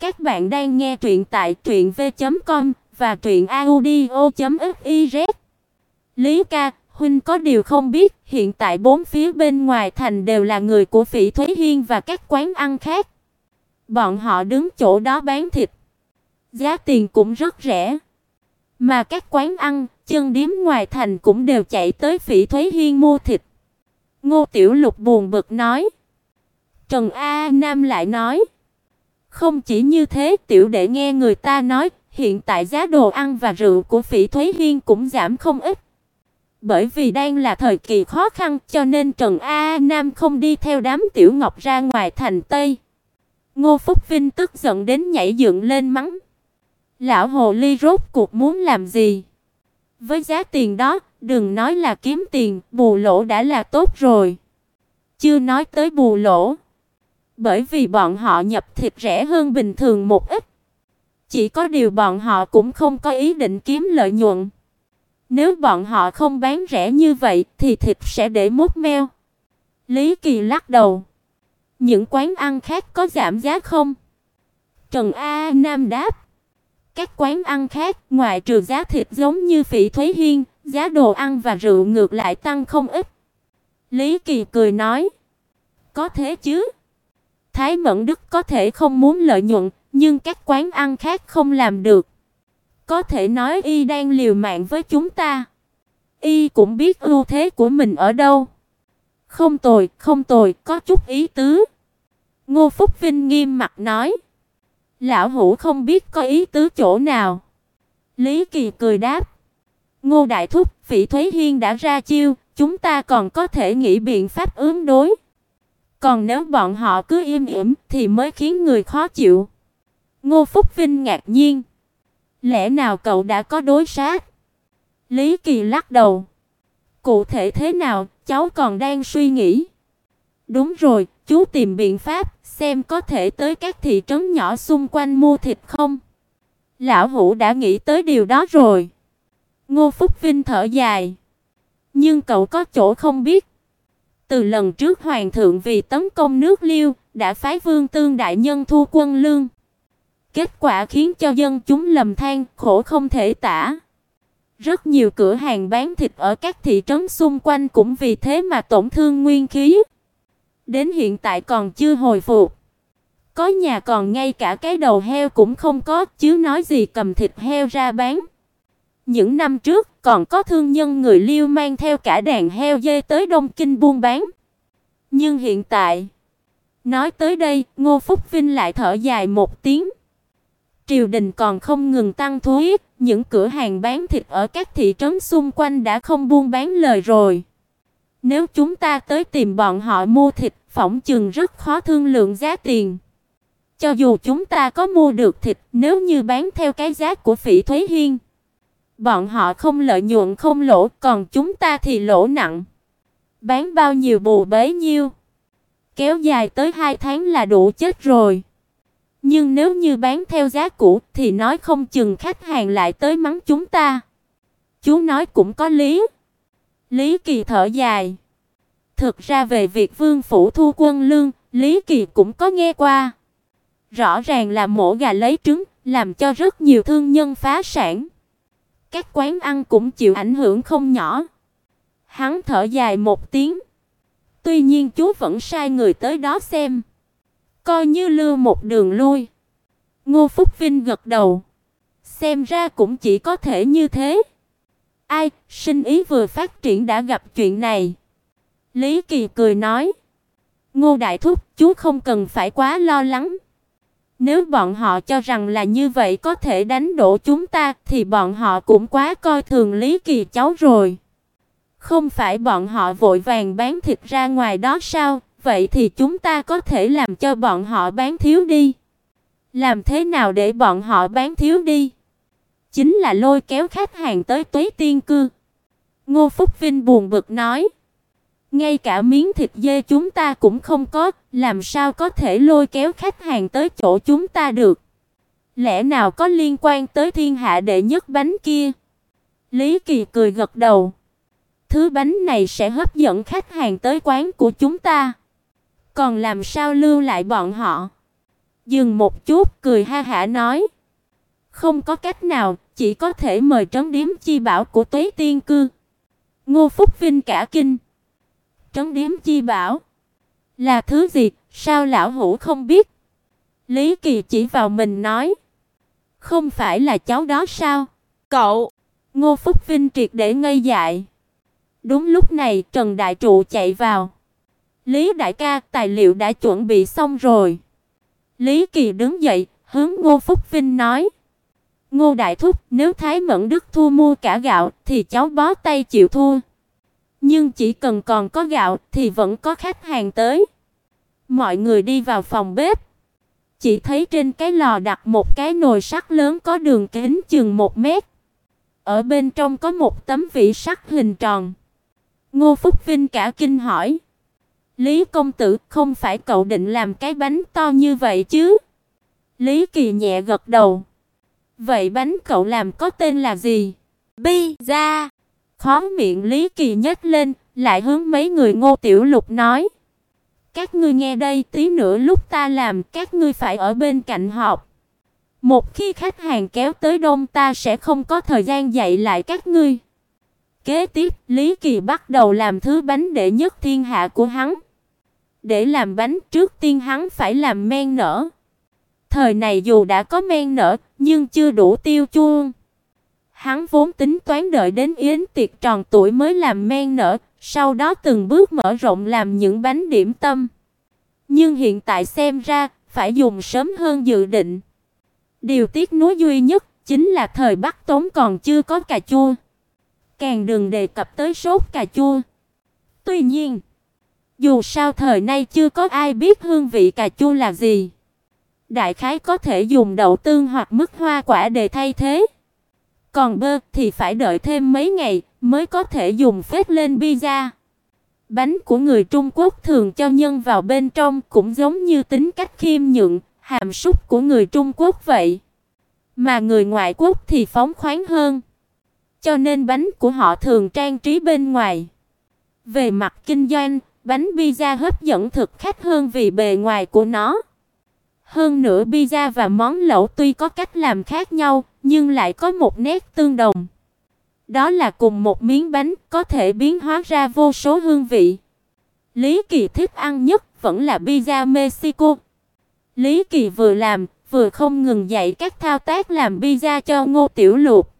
Các bạn đang nghe truyện tại truyệnv.com và truyệnaudio.fiz. Lý ca, huynh có điều không biết, hiện tại bốn phía bên ngoài thành đều là người của Phỉ Thúy Hiên và các quán ăn khác. Bọn họ đứng chỗ đó bán thịt, giá tiền cũng rất rẻ. Mà các quán ăn, chân điếm ngoài thành cũng đều chạy tới Phỉ Thúy Hiên mua thịt. Ngô Tiểu Lục buồn bực nói. Trần A Nam lại nói: "Không chỉ như thế, tiểu đệ nghe người ta nói, hiện tại giá đồ ăn và rượu của Phỉ Thúy Hiên cũng giảm không ít. Bởi vì đang là thời kỳ khó khăn, cho nên Trần A Nam không đi theo đám tiểu ngọc ra ngoài thành Tây." Ngô Phúc Vinh tức giận đến nhảy dựng lên mắng: "Lão hồ ly rốt cuộc muốn làm gì? Với giá tiền đó, đừng nói là kiếm tiền, bù lỗ đã là tốt rồi." Chưa nói tới bù lỗ bởi vì bọn họ nhập thịt rẻ hơn bình thường một ít. Chỉ có điều bọn họ cũng không có ý định kiếm lợi nhuận. Nếu bọn họ không bán rẻ như vậy thì thịt sẽ để mốt meo. Lý Kỳ lắc đầu. Những quán ăn khác có giảm giá không? Trần A Nam đáp. Các quán ăn khác, ngoài trừ giá thịt giống như Phỉ Thúy Hiên, giá đồ ăn và rượu ngược lại tăng không ít. Lý Kỳ cười nói, có thế chứ? Thái Mẫn Đức có thể không muốn lợi nhuận, nhưng các quán ăn khác không làm được. Có thể nói y đang liều mạng với chúng ta. Y cũng biết ưu thế của mình ở đâu. Không tồi, không tồi, có chút ý tứ. Ngô Phúc Vinh nghiêm mặt nói. Lão hữu không biết có ý tứ chỗ nào. Lý Kỳ cười đáp. Ngô Đại Thúc, Phỉ Thúy Hiên đã ra chiêu, chúng ta còn có thể nghĩ biện pháp ứng đối. Còn nếu bọn họ cứ im ỉm thì mới khiến người khó chịu. Ngô Phúc Vinh ngạc nhiên. Lẽ nào cậu đã có đối sát? Lý Kỳ lắc đầu. Cụ thể thế nào, cháu còn đang suy nghĩ. Đúng rồi, chú tìm biện pháp xem có thể tới các thị trấn nhỏ xung quanh mua thịt không. Lão Hủ đã nghĩ tới điều đó rồi. Ngô Phúc Vinh thở dài. Nhưng cậu có chỗ không biết. Từ lần trước hoàng thượng vì tấn công nước Liêu, đã phái Vương Tương đại nhân thu quân lương. Kết quả khiến cho dân chúng lầm than, khổ không thể tả. Rất nhiều cửa hàng bán thịt ở các thị trấn xung quanh cũng vì thế mà tổn thương nguyên khí. Đến hiện tại còn chưa hồi phục. Có nhà còn ngay cả cái đầu heo cũng không có, chứ nói gì cầm thịt heo ra bán. Những năm trước, còn có thương nhân người Liêu mang theo cả đàn heo dê tới Đông Kinh buôn bán. Nhưng hiện tại, nói tới đây, Ngô Phúc Vinh lại thở dài một tiếng. Triều đình còn không ngừng tăng thuế, những cửa hàng bán thịt ở các thị trấn xung quanh đã không buôn bán lời rồi. Nếu chúng ta tới tìm bọn họ mua thịt, phỏng chừng rất khó thương lượng giá tiền. Cho dù chúng ta có mua được thịt, nếu như bán theo cái giá của Phỉ Thúy Hiên, Bọn họ không lợi nhuận không lỗ, còn chúng ta thì lỗ nặng. Bán bao nhiêu bù bấy nhiêu. Kéo dài tới 2 tháng là đủ chết rồi. Nhưng nếu như bán theo giá cũ thì nói không chừng khách hàng lại tới mắng chúng ta. Chú nói cũng có lý. Lý Kỳ thở dài. Thực ra về việc Vương phủ thu quân lương, Lý Kỳ cũng có nghe qua. Rõ ràng là mổ gà lấy trứng, làm cho rất nhiều thương nhân phá sản. Các quán ăn cũng chịu ảnh hưởng không nhỏ. Hắn thở dài một tiếng. Tuy nhiên chú vẫn sai người tới đó xem. Coi như lưu một đường lui. Ngô Phúc Vinh gật đầu. Xem ra cũng chỉ có thể như thế. Ai, sinh ý vừa phát triển đã gặp chuyện này. Lý Kỳ cười nói. Ngô Đại Thúc, chú không cần phải quá lo lắng. Nếu bọn họ cho rằng là như vậy có thể đánh đổ chúng ta, thì bọn họ cũng quá coi thường Lý Kỳ cháu rồi. Không phải bọn họ vội vàng bán thịt ra ngoài đó sao? Vậy thì chúng ta có thể làm cho bọn họ bán thiếu đi. Làm thế nào để bọn họ bán thiếu đi? Chính là lôi kéo khách hàng tới Tuế Tiên cư. Ngô Phúc Vinh buồn bực nói: ngay cả miếng thịt dê chúng ta cũng không có, làm sao có thể lôi kéo khách hàng tới chỗ chúng ta được? Lẽ nào có liên quan tới thiên hạ đệ nhất bánh kia? Lý Kỳ cười gật đầu. Thứ bánh này sẽ hấp dẫn khách hàng tới quán của chúng ta. Còn làm sao lưu lại bọn họ? Dừng một chút, cười ha hả nói: "Không có cách nào, chỉ có thể mời trấn điếm chi bảo của Tuế Tiên cư." Ngô Phúc Vinh cả kinh. Trấn điếm chi bảo là thứ gì, sao lão hủ không biết? Lý Kỳ chỉ vào mình nói: "Không phải là cháu đó sao?" "Cậu?" Ngô Phúc Vinh triệt để ngây dại. Đúng lúc này, Trần Đại Trụ chạy vào. "Lý đại ca, tài liệu đã chuẩn bị xong rồi." Lý Kỳ đứng dậy, hướng Ngô Phúc Vinh nói: "Ngô đại thúc, nếu Thái Mẫn Đức thua mua cả gạo thì cháu bó tay chịu thua. Nhưng chỉ cần còn có gạo thì vẫn có khách hàng tới." Mọi người đi vào phòng bếp. Chỉ thấy trên cái lò đặt một cái nồi sắt lớn có đường kính chừng 1 mét. Ở bên trong có một tấm vỉ sắt hình tròn. Ngô Phúc Vinh cả kinh hỏi: "Lý công tử, không phải cậu định làm cái bánh to như vậy chứ?" Lý Kỳ nhẹ gật đầu. "Vậy bánh cậu làm có tên là gì?" "Pizza." Khóe miệng Lý Kỳ nhếch lên, lại hướng mấy người Ngô Tiểu Lục nói: "Các ngươi nghe đây, tí nữa lúc ta làm, các ngươi phải ở bên cạnh họp. Một khi khách hàng kéo tới đông ta sẽ không có thời gian dạy lại các ngươi." Kế tiếp, Lý Kỳ bắt đầu làm thứ bánh đệ nhất thiên hạ của hắn. Để làm bánh, trước tiên hắn phải làm men nở. Thời này dù đã có men nở, nhưng chưa đủ tiêu chuông. Hắn vốn tính toán đợi đến yến tiệc tròn tuổi mới làm men nở, sau đó từng bước mở rộng làm những bánh điểm tâm. Nhưng hiện tại xem ra, phải dùng sớm hơn dự định. Điều tiếc nuối duy nhất chính là thời Bắc Tống còn chưa có cà chua. Càng đừng đề cập tới sốt cà chua. Tuy nhiên, dù sao thời nay chưa có ai biết hương vị cà chua là gì. Đại khái có thể dùng đậu tương hoặc mứt hoa quả để thay thế. Còn bơ thì phải đợi thêm mấy ngày mới có thể dùng phết lên pizza. Bánh của người Trung Quốc thường cho nhân vào bên trong cũng giống như tính cách khiêm nhượng, hàm súc của người Trung Quốc vậy. Mà người ngoại quốc thì phóng khoáng hơn. Cho nên bánh của họ thường trang trí bên ngoài. Về mặt kinh doanh, bánh pizza hấp dẫn thực khách hơn vì bề ngoài của nó. Hơn nữa pizza và món lẩu tuy có cách làm khác nhau, nhưng lại có một nét tương đồng. Đó là cùng một miếng bánh có thể biến hóa ra vô số hương vị. Lý Kỳ thích ăn nhất vẫn là pizza Mexico. Lý Kỳ vừa làm, vừa không ngừng dạy các thao tác làm pizza cho Ngô Tiểu Lục.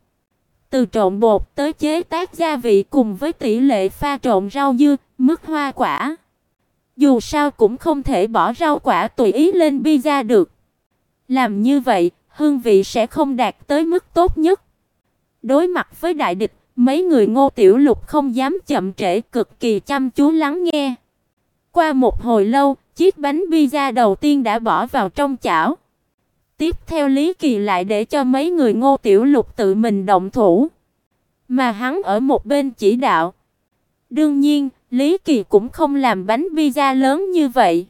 Từ trộn bột tới chế tác gia vị cùng với tỷ lệ pha trộn rau dưa, mứt hoa quả. Dù sao cũng không thể bỏ rau quả tùy ý lên pizza được. Làm như vậy, hương vị sẽ không đạt tới mức tốt nhất. Đối mặt với đại địch, mấy người Ngô Tiểu Lục không dám chậm trễ, cực kỳ chăm chú lắng nghe. Qua một hồi lâu, chiếc bánh pizza đầu tiên đã bỏ vào trong chảo. Tiếp theo Lý Kỳ lại để cho mấy người Ngô Tiểu Lục tự mình động thủ, mà hắn ở một bên chỉ đạo. Đương nhiên, Lý Kỳ cũng không làm bánh pizza lớn như vậy.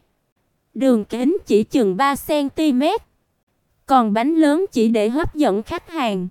Đường kính chỉ chừng 3 cm, còn bánh lớn chỉ để hấp dẫn khách hàng.